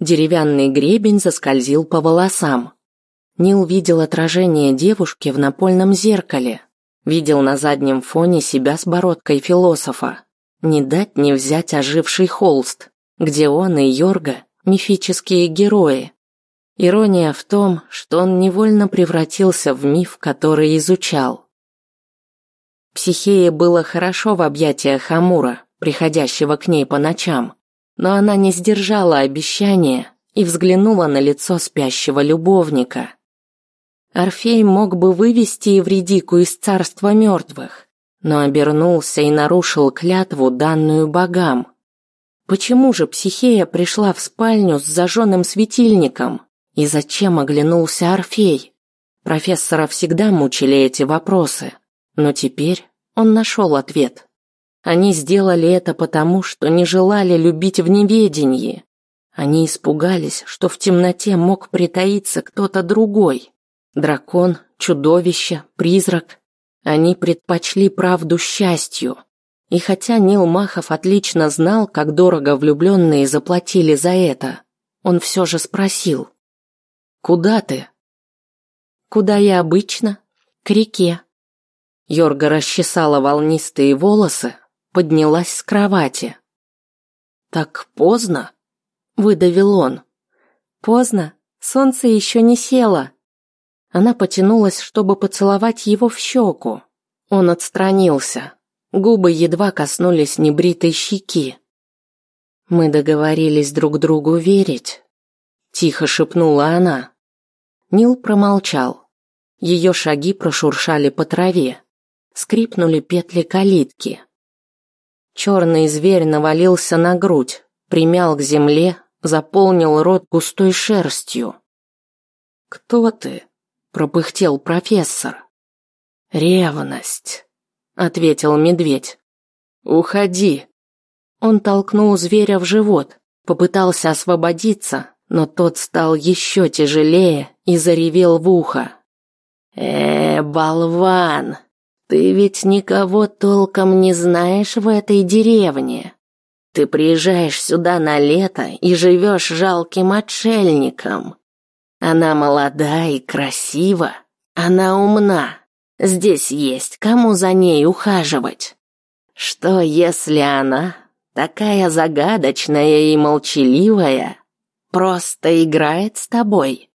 Деревянный гребень заскользил по волосам. Нил видел отражение девушки в напольном зеркале. Видел на заднем фоне себя с бородкой философа. Не дать не взять оживший холст, где он и Йорга – мифические герои. Ирония в том, что он невольно превратился в миф, который изучал. Психее было хорошо в объятиях Амура, приходящего к ней по ночам, но она не сдержала обещания и взглянула на лицо спящего любовника. Орфей мог бы вывести Евредику из царства мертвых, но обернулся и нарушил клятву, данную богам. Почему же Психея пришла в спальню с зажженным светильником? И зачем оглянулся Орфей? Профессора всегда мучили эти вопросы, но теперь он нашел ответ. Они сделали это потому, что не желали любить в неведении. Они испугались, что в темноте мог притаиться кто-то другой. Дракон, чудовище, призрак. Они предпочли правду счастью. И хотя Нил Махов отлично знал, как дорого влюбленные заплатили за это, он все же спросил. «Куда ты?» «Куда я обычно? К реке». Йорга расчесала волнистые волосы, поднялась с кровати. «Так поздно?» – выдавил он. «Поздно. Солнце еще не село». Она потянулась, чтобы поцеловать его в щеку. Он отстранился. Губы едва коснулись небритой щеки. «Мы договорились друг другу верить», – тихо шепнула она. Нил промолчал. Ее шаги прошуршали по траве. Скрипнули петли калитки. Черный зверь навалился на грудь, примял к земле, заполнил рот густой шерстью. «Кто ты?» пропыхтел профессор. Ревность, ответил медведь. Уходи. Он толкнул зверя в живот, попытался освободиться, но тот стал еще тяжелее и заревел в ухо. Э, болван, ты ведь никого толком не знаешь в этой деревне. Ты приезжаешь сюда на лето и живешь жалким отшельником. Она молода и красива, она умна. Здесь есть кому за ней ухаживать. Что если она, такая загадочная и молчаливая, просто играет с тобой?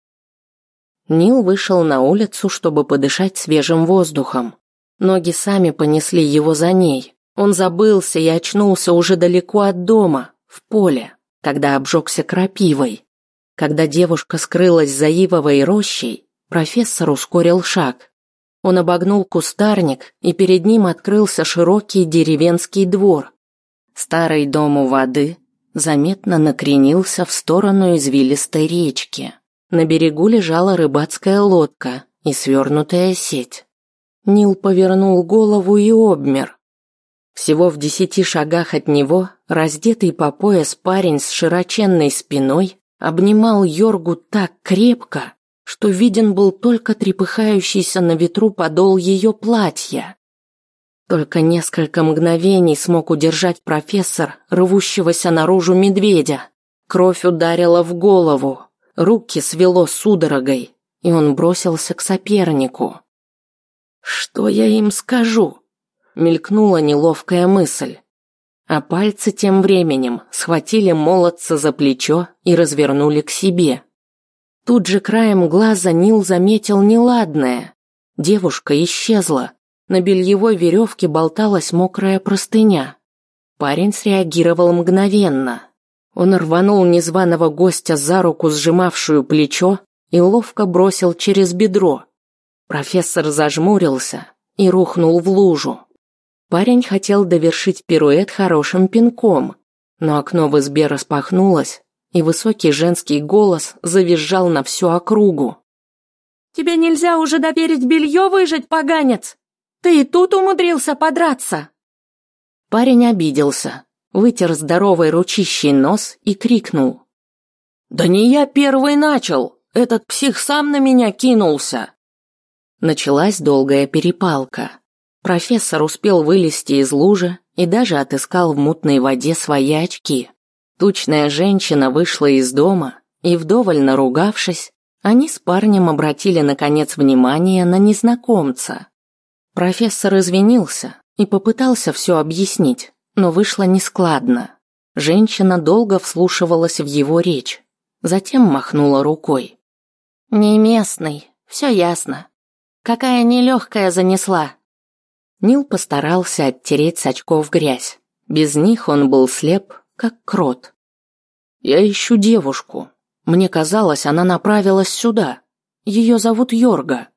Нил вышел на улицу, чтобы подышать свежим воздухом. Ноги сами понесли его за ней. Он забылся и очнулся уже далеко от дома, в поле, когда обжегся крапивой. Когда девушка скрылась за ивовой рощей, профессор ускорил шаг. Он обогнул кустарник, и перед ним открылся широкий деревенский двор. Старый дом у воды заметно накренился в сторону извилистой речки. На берегу лежала рыбацкая лодка и свернутая сеть. Нил повернул голову и обмер. Всего в десяти шагах от него, раздетый по пояс парень с широченной спиной, обнимал Йоргу так крепко, что виден был только трепыхающийся на ветру подол ее платья. Только несколько мгновений смог удержать профессор рвущегося наружу медведя. Кровь ударила в голову, руки свело судорогой, и он бросился к сопернику. «Что я им скажу?» — мелькнула неловкая мысль а пальцы тем временем схватили молодца за плечо и развернули к себе. Тут же краем глаза Нил заметил неладное. Девушка исчезла. На бельевой веревке болталась мокрая простыня. Парень среагировал мгновенно. Он рванул незваного гостя за руку, сжимавшую плечо, и ловко бросил через бедро. Профессор зажмурился и рухнул в лужу. Парень хотел довершить пируэт хорошим пинком, но окно в избе распахнулось, и высокий женский голос завизжал на всю округу. «Тебе нельзя уже доверить белье выжать, поганец! Ты и тут умудрился подраться!» Парень обиделся, вытер здоровой ручищей нос и крикнул. «Да не я первый начал! Этот псих сам на меня кинулся!» Началась долгая перепалка. Профессор успел вылезти из лужи и даже отыскал в мутной воде свои очки. Тучная женщина вышла из дома, и вдоволь наругавшись, они с парнем обратили наконец внимание на незнакомца. Профессор извинился и попытался все объяснить, но вышло нескладно. Женщина долго вслушивалась в его речь, затем махнула рукой. «Не местный, все ясно. Какая нелегкая занесла». Нил постарался оттереть с очков грязь. Без них он был слеп, как крот. «Я ищу девушку. Мне казалось, она направилась сюда. Ее зовут Йорга».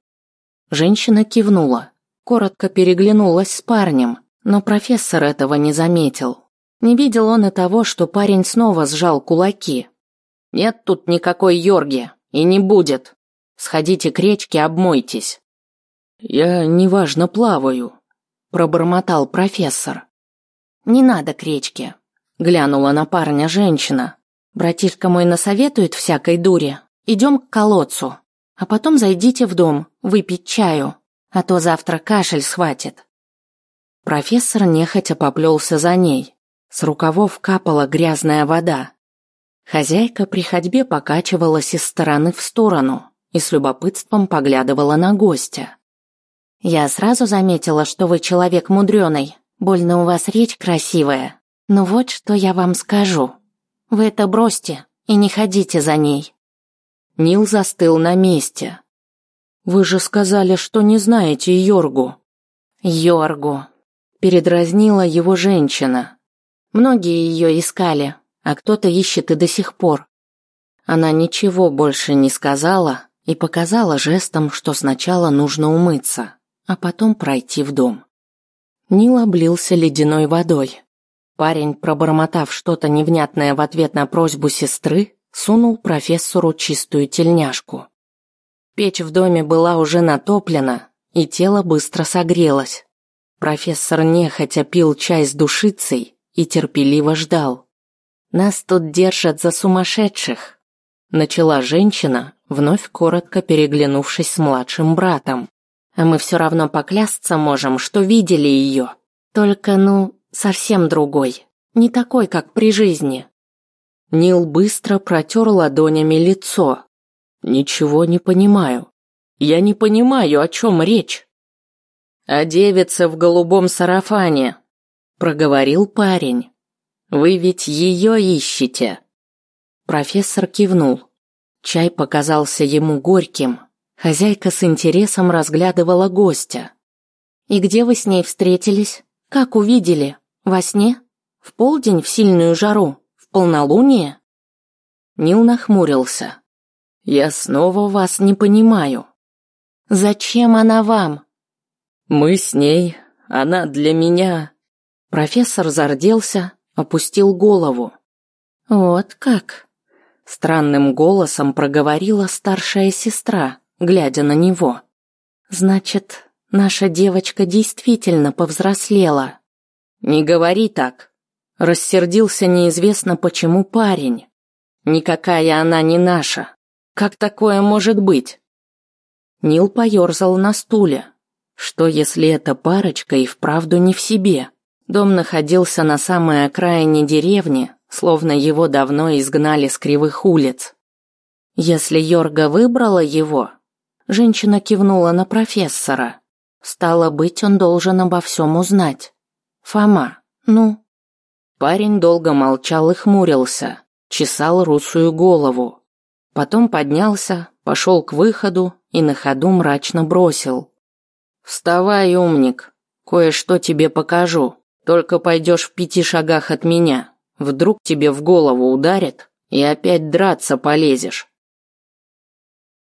Женщина кивнула, коротко переглянулась с парнем, но профессор этого не заметил. Не видел он и того, что парень снова сжал кулаки. «Нет тут никакой Йорги, и не будет. Сходите к речке, обмойтесь». «Я неважно плаваю», – пробормотал профессор. «Не надо к речке», – глянула на парня женщина. «Братишка мой насоветует всякой дуре. Идем к колодцу, а потом зайдите в дом, выпить чаю, а то завтра кашель схватит». Профессор нехотя поплелся за ней. С рукавов капала грязная вода. Хозяйка при ходьбе покачивалась из стороны в сторону и с любопытством поглядывала на гостя. «Я сразу заметила, что вы человек мудреный», Больно у вас речь красивая. Но вот что я вам скажу. Вы это бросьте и не ходите за ней. Нил застыл на месте. Вы же сказали, что не знаете Йоргу. Йоргу. Передразнила его женщина. Многие ее искали, а кто-то ищет и до сих пор. Она ничего больше не сказала и показала жестом, что сначала нужно умыться, а потом пройти в дом. Нил облился ледяной водой. Парень, пробормотав что-то невнятное в ответ на просьбу сестры, сунул профессору чистую тельняшку. Печь в доме была уже натоплена, и тело быстро согрелось. Профессор нехотя пил чай с душицей и терпеливо ждал. «Нас тут держат за сумасшедших», начала женщина, вновь коротко переглянувшись с младшим братом. А мы все равно поклясться можем, что видели ее. Только, ну, совсем другой. Не такой, как при жизни. Нил быстро протер ладонями лицо. Ничего не понимаю. Я не понимаю, о чем речь. О девице в голубом сарафане, проговорил парень. Вы ведь ее ищете. Профессор кивнул. Чай показался ему горьким, Хозяйка с интересом разглядывала гостя. «И где вы с ней встретились? Как увидели? Во сне? В полдень в сильную жару? В полнолуние?» Нил нахмурился. «Я снова вас не понимаю». «Зачем она вам?» «Мы с ней, она для меня...» Профессор зарделся, опустил голову. «Вот как?» Странным голосом проговорила старшая сестра глядя на него. Значит, наша девочка действительно повзрослела. Не говори так. Рассердился неизвестно почему парень. Никакая она не наша. Как такое может быть? Нил поерзал на стуле. Что если эта парочка и вправду не в себе? Дом находился на самой окраине деревни, словно его давно изгнали с кривых улиц. Если Йорга выбрала его, Женщина кивнула на профессора. Стало быть, он должен обо всем узнать. Фома, ну? Парень долго молчал и хмурился, чесал русую голову. Потом поднялся, пошел к выходу и на ходу мрачно бросил. «Вставай, умник, кое-что тебе покажу. Только пойдешь в пяти шагах от меня. Вдруг тебе в голову ударит и опять драться полезешь.